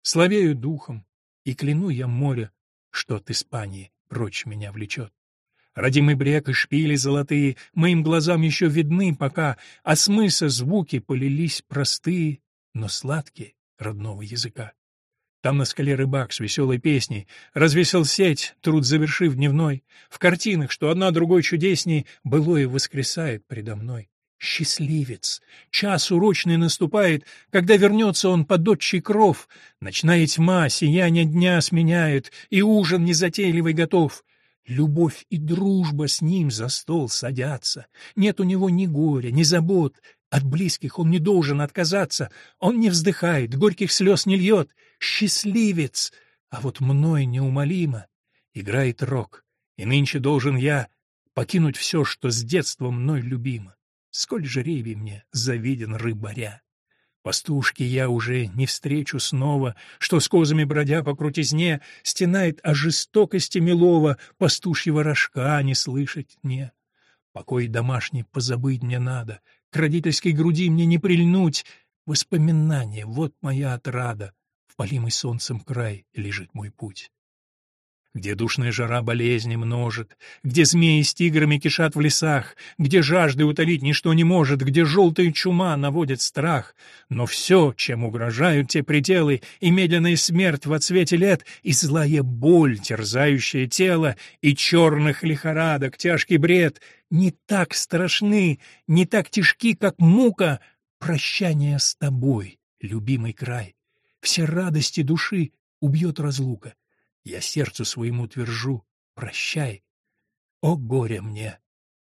Слабею духом, и кляну я море, что от Испании прочь меня влечет. Родимый брег и шпили золотые моим глазам еще видны пока, а смысла звуки полились простые, но сладкие родного языка. Там на скале рыбак с веселой песней развесил сеть, труд завершив дневной. В картинах, что одна другой чудесней, былое воскресает предо мной. Счастливец! Час урочный наступает, когда вернется он под отчий кров. Ночная тьма сияние дня сменяет, и ужин незатейливый готов. Любовь и дружба с ним за стол садятся. Нет у него ни горя, ни забот. От близких он не должен отказаться. Он не вздыхает, горьких слез не льет. Счастливец! А вот мной неумолимо играет рок. И нынче должен я покинуть все, что с детства мной любимо. Сколь жребий мне завиден рыбаря. Пастушки я уже не встречу снова, Что с козами бродя по крутизне Стенает о жестокости милого, Пастушьего рожка не слышать мне. Покой домашний позабыть мне надо, К родительской груди мне не прильнуть. Воспоминания — вот моя отрада, В полимый солнцем край лежит мой путь где душная жара болезни множит, где змеи с тиграми кишат в лесах, где жажды утолить ничто не может, где желтая чума наводит страх. Но все, чем угрожают те пределы, и медленная смерть во цвете лет, и злая боль, терзающая тело, и черных лихорадок, тяжкий бред, не так страшны, не так тяжки, как мука прощание с тобой, любимый край. Все радости души убьет разлука. Я сердцу своему твержу «Прощай». О, горе мне!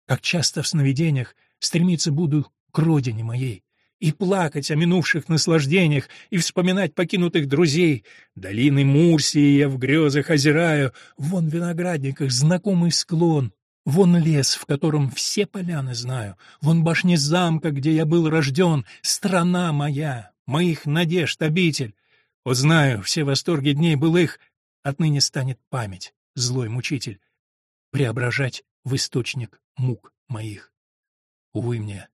Как часто в сновидениях стремиться буду к родине моей, и плакать о минувших наслаждениях, и вспоминать покинутых друзей. Долины Мурсии я в грезах озираю, вон в виноградниках знакомый склон, Вон лес, в котором все поляны знаю, вон башни замка, где я был рожден, страна моя, моих надежд обитель. О, знаю, все восторги дней былых Отныне станет память, злой мучитель, преображать в источник мук моих. Увы мне,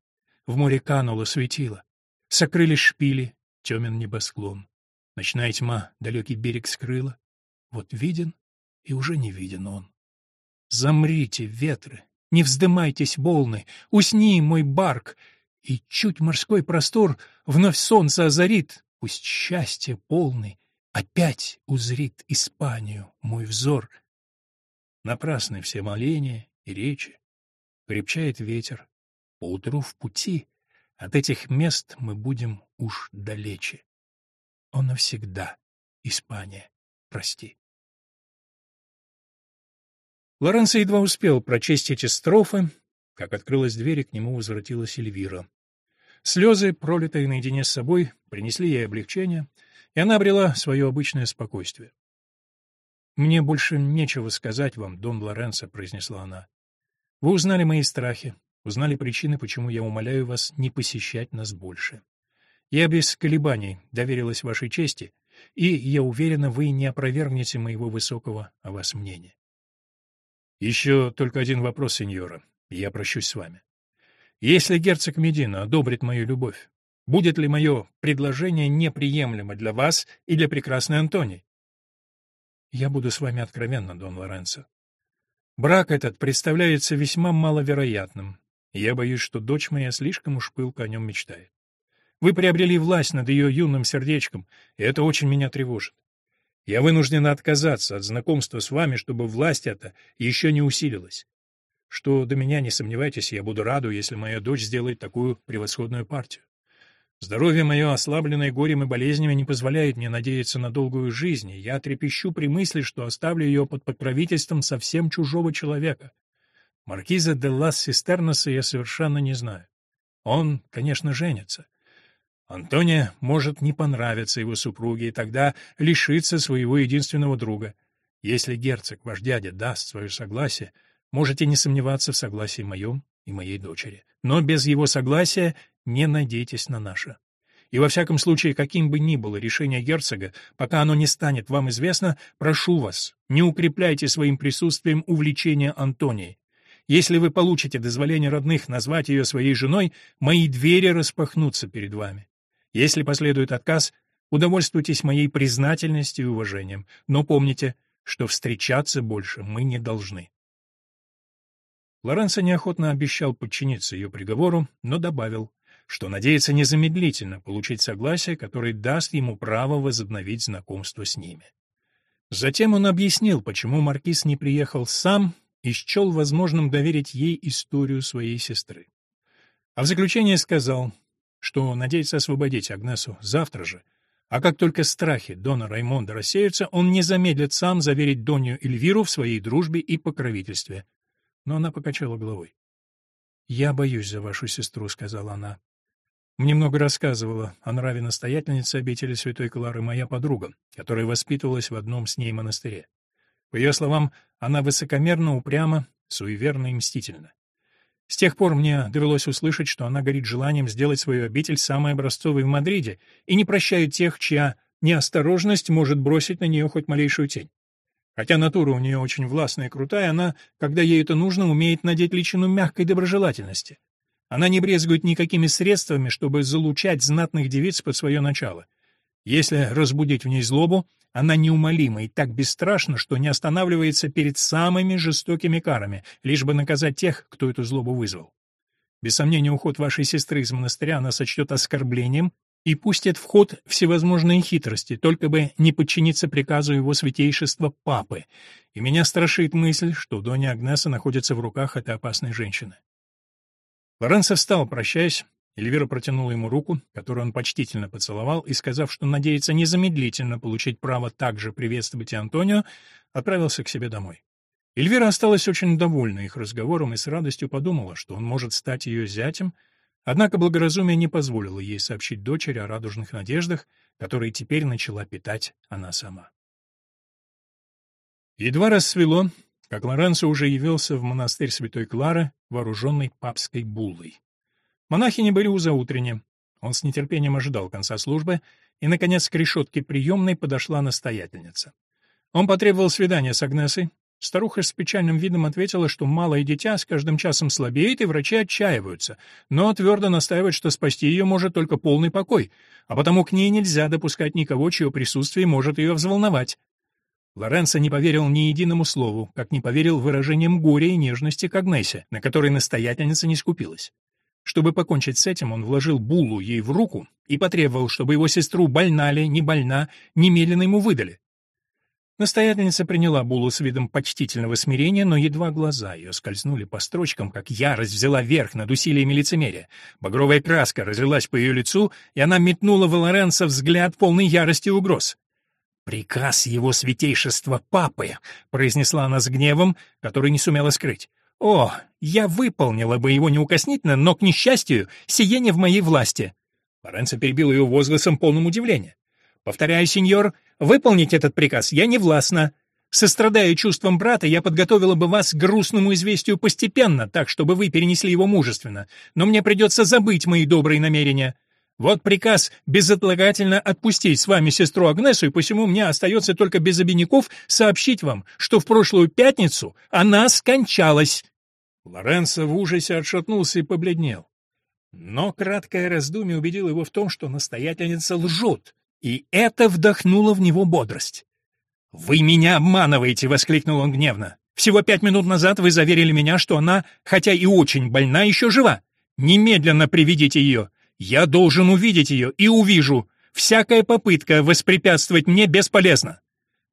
в море кануло светило, сокрылись шпили, темен небосклон. Ночная тьма далекий берег скрыла, вот виден и уже не виден он. Замрите, ветры, не вздымайтесь волны, усни, мой барк, и чуть морской простор вновь солнце озарит, пусть счастье полный опять узрит Испанию мой взор. Напрасны все моления и речи, крепчает ветер, поутру в пути от этих мест мы будем уж далече. О навсегда, Испания, прости. Лоренцо едва успел прочесть эти строфы, как открылась дверь, и к нему возвратилась Эльвира. Слезы, пролитые наедине с собой, принесли ей облегчение, и она обрела свое обычное спокойствие. «Мне больше нечего сказать вам, Дон Лоренцо», — произнесла она. «Вы узнали мои страхи, узнали причины, почему я умоляю вас не посещать нас больше. Я без колебаний доверилась вашей чести, и, я уверена, вы не опровергнете моего высокого о вас мнения. Еще только один вопрос, сеньора, я прощусь с вами. Если герцог Медина одобрит мою любовь, будет ли мое предложение неприемлемо для вас и для прекрасной Антонии? Я буду с вами откровенна, Дон Лоренцо. Брак этот представляется весьма маловероятным, я боюсь, что дочь моя слишком уж пылко о нем мечтает. Вы приобрели власть над ее юным сердечком, и это очень меня тревожит. Я вынуждена отказаться от знакомства с вами, чтобы власть эта еще не усилилась. Что до меня, не сомневайтесь, я буду раду, если моя дочь сделает такую превосходную партию. Здоровье мое, ослабленное горем и болезнями, не позволяет мне надеяться на долгую жизнь, и я трепещу при мысли, что оставлю ее под покровительством совсем чужого человека. Маркиза де Лас Систерноса я совершенно не знаю. Он, конечно, женится. Антония может не понравиться его супруге, и тогда лишиться своего единственного друга. Если герцог, ваш дядя, даст свое согласие, можете не сомневаться в согласии моем и моей дочери. Но без его согласия не надейтесь на наше. И во всяком случае, каким бы ни было решение герцога, пока оно не станет вам известно, прошу вас, не укрепляйте своим присутствием увлечение Антонией. Если вы получите дозволение родных назвать ее своей женой, мои двери распахнутся перед вами. Если последует отказ, удовольствуйтесь моей признательностью и уважением, но помните, что встречаться больше мы не должны. Лоренцо неохотно обещал подчиниться ее приговору, но добавил, что надеется незамедлительно получить согласие, которое даст ему право возобновить знакомство с ними. Затем он объяснил, почему маркиз не приехал сам и счел возможным доверить ей историю своей сестры. А в заключение сказал, что надеется освободить Агнесу завтра же, а как только страхи Дона Раймонда рассеются, он не замедлит сам заверить Донью Эльвиру в своей дружбе и покровительстве. Но она покачала головой. «Я боюсь за вашу сестру», — сказала она. Мне много рассказывала о нраве настоятельницы обители Святой Клары моя подруга, которая воспитывалась в одном с ней монастыре. По ее словам, она высокомерно, упряма, суеверна и мстительна. С тех пор мне довелось услышать, что она горит желанием сделать свою обитель самой образцовой в Мадриде и не прощает тех, чья неосторожность может бросить на нее хоть малейшую тень. Хотя натура у нее очень властная и крутая, она, когда ей это нужно, умеет надеть личину мягкой доброжелательности. Она не брезгует никакими средствами, чтобы залучать знатных девиц под свое начало. Если разбудить в ней злобу, она неумолима и так бесстрашна, что не останавливается перед самыми жестокими карами, лишь бы наказать тех, кто эту злобу вызвал. Без сомнения, уход вашей сестры из монастыря она сочтет оскорблением и пустит в ход всевозможные хитрости, только бы не подчиниться приказу его святейшества Папы. И меня страшит мысль, что Доня Агнеса находится в руках этой опасной женщины. Лоренцо встал, прощаясь, Эльвира протянула ему руку, которую он почтительно поцеловал, и, сказав, что надеется незамедлительно получить право также приветствовать и Антонио, отправился к себе домой. Эльвира осталась очень довольна их разговором и с радостью подумала, что он может стать ее зятем, однако благоразумие не позволило ей сообщить дочери о радужных надеждах, которые теперь начала питать она сама. Едва рассвело, как Лоренцо уже явился в монастырь Святой Клары, вооруженный папской буллой. Монахини были у заутренне. Он с нетерпением ожидал конца службы, и, наконец, к решетке приемной подошла настоятельница. Он потребовал свидания с Агнесой. Старуха с печальным видом ответила, что малое дитя с каждым часом слабеет, и врачи отчаиваются, но твердо настаивает, что спасти ее может только полный покой, а потому к ней нельзя допускать никого, чье присутствие может ее взволновать. Лоренцо не поверил ни единому слову, как не поверил выражениям горя и нежности к Агнесе, на которой настоятельница не скупилась. Чтобы покончить с этим, он вложил булу ей в руку и потребовал, чтобы его сестру, больна ли, не больна, немедленно ему выдали. Настоятельница приняла булу с видом почтительного смирения, но едва глаза ее скользнули по строчкам, как ярость взяла верх над усилиями лицемерия. Багровая краска разлилась по ее лицу, и она метнула в Лоренцо взгляд полный ярости и угроз. «Приказ его святейшества папы», — произнесла она с гневом, который не сумела скрыть. «О, я выполнила бы его неукоснительно, но, к несчастью, сие не в моей власти». Лоренцо перебил ее возгласом полным удивления. «Повторяю, сеньор, выполнить этот приказ я не властна. Сострадая чувствам брата, я подготовила бы вас к грустному известию постепенно, так, чтобы вы перенесли его мужественно, но мне придется забыть мои добрые намерения. Вот приказ безотлагательно отпустить с вами сестру Агнесу, и посему мне остается только без обиняков сообщить вам, что в прошлую пятницу она скончалась». Лоренцо в ужасе отшатнулся и побледнел. Но краткое раздумье убедило его в том, что настоятельница лжет, и это вдохнуло в него бодрость. «Вы меня обманываете!» — воскликнул он гневно. «Всего пять минут назад вы заверили меня, что она, хотя и очень больна, еще жива. Немедленно приведите ее. Я должен увидеть ее и увижу. Всякая попытка воспрепятствовать мне бесполезна.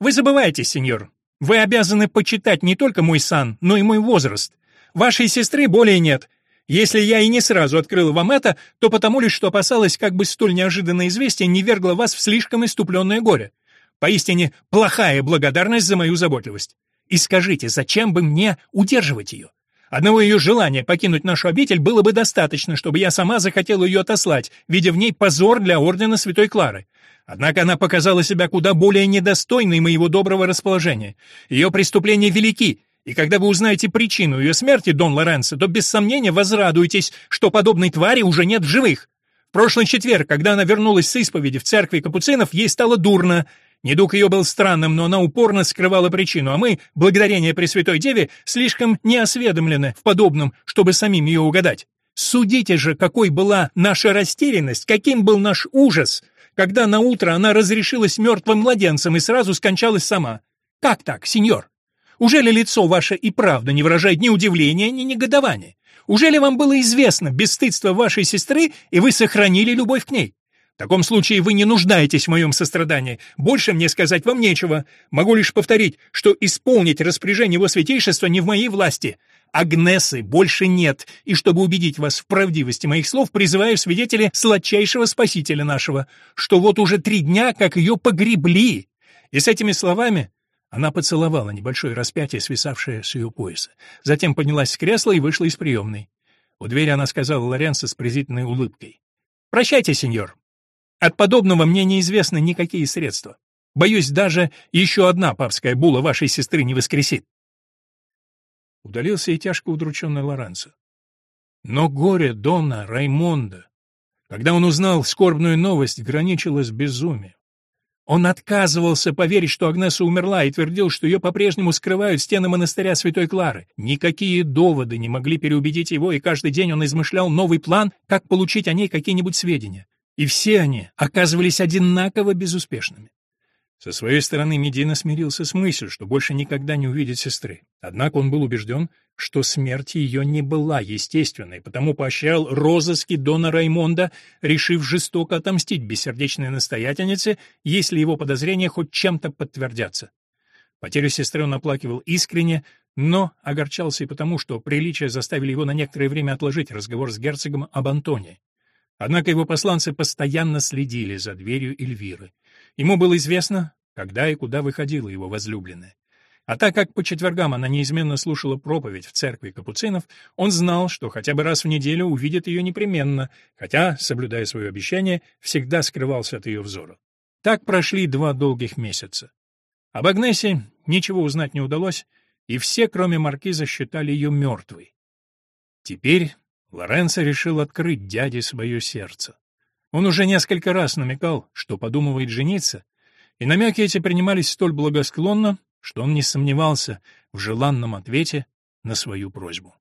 Вы забываете, сеньор. Вы обязаны почитать не только мой сан, но и мой возраст. Вашей сестры более нет. Если я и не сразу открыла вам это, то потому лишь, что опасалась, как бы столь неожиданное известие не вергло вас в слишком иступленное горе. Поистине, плохая благодарность за мою заботливость. И скажите, зачем бы мне удерживать ее? Одного ее желания покинуть нашу обитель было бы достаточно, чтобы я сама захотела ее отослать, видя в ней позор для ордена Святой Клары. Однако она показала себя куда более недостойной моего доброго расположения. Ее преступления велики, и когда вы узнаете причину ее смерти, Дон Лоренцо, то без сомнения возрадуетесь, что подобной твари уже нет в живых. В прошлый четверг, когда она вернулась с исповеди в церкви капуцинов, ей стало дурно, Недуг ее был странным, но она упорно скрывала причину, а мы, благодарение Пресвятой Деве, слишком неосведомлены в подобном, чтобы самим ее угадать. Судите же, какой была наша растерянность, каким был наш ужас, когда на утро она разрешилась мертвым младенцем и сразу скончалась сама. Как так, сеньор? Уже ли лицо ваше и правда не выражает ни удивления, ни негодования? Уже ли вам было известно бесстыдство вашей сестры, и вы сохранили любовь к ней? В таком случае вы не нуждаетесь в моем сострадании. Больше мне сказать вам нечего. Могу лишь повторить, что исполнить распоряжение его святейшества не в моей власти. Агнесы больше нет, и чтобы убедить вас в правдивости моих слов, призываю свидетеля сладчайшего спасителя нашего, что вот уже три дня, как ее погребли. И с этими словами она поцеловала небольшое распятие, свисавшее с ее пояса. Затем поднялась с кресла и вышла из приемной. У двери она сказала Лоренцо с презрительной улыбкой. «Прощайте, сеньор. От подобного мне неизвестны никакие средства. Боюсь, даже еще одна папская була вашей сестры не воскресит. Удалился и тяжко удрученный Лоренцо. Но горе Дона Раймонда, когда он узнал скорбную новость, граничило безумием. Он отказывался поверить, что Агнеса умерла, и твердил, что ее по-прежнему скрывают стены монастыря Святой Клары. Никакие доводы не могли переубедить его, и каждый день он измышлял новый план, как получить о ней какие-нибудь сведения. И все они оказывались одинаково безуспешными. Со своей стороны Медина смирился с мыслью, что больше никогда не увидит сестры. Однако он был убежден, что смерть ее не была естественной, потому поощрял розыски Дона Раймонда, решив жестоко отомстить бессердечной настоятельнице, если его подозрения хоть чем-то подтвердятся. Потерю сестры он оплакивал искренне, но огорчался и потому, что приличия заставили его на некоторое время отложить разговор с герцогом об Антоне. Однако его посланцы постоянно следили за дверью Эльвиры. Ему было известно, когда и куда выходила его возлюбленная. А так как по четвергам она неизменно слушала проповедь в церкви капуцинов, он знал, что хотя бы раз в неделю увидит ее непременно, хотя, соблюдая свое обещание, всегда скрывался от ее взора. Так прошли два долгих месяца. Об Агнесе ничего узнать не удалось, и все, кроме маркиза, считали ее мертвой. Теперь Лоренцо решил открыть дяде свое сердце. Он уже несколько раз намекал, что подумывает жениться, и намеки эти принимались столь благосклонно, что он не сомневался в желанном ответе на свою просьбу.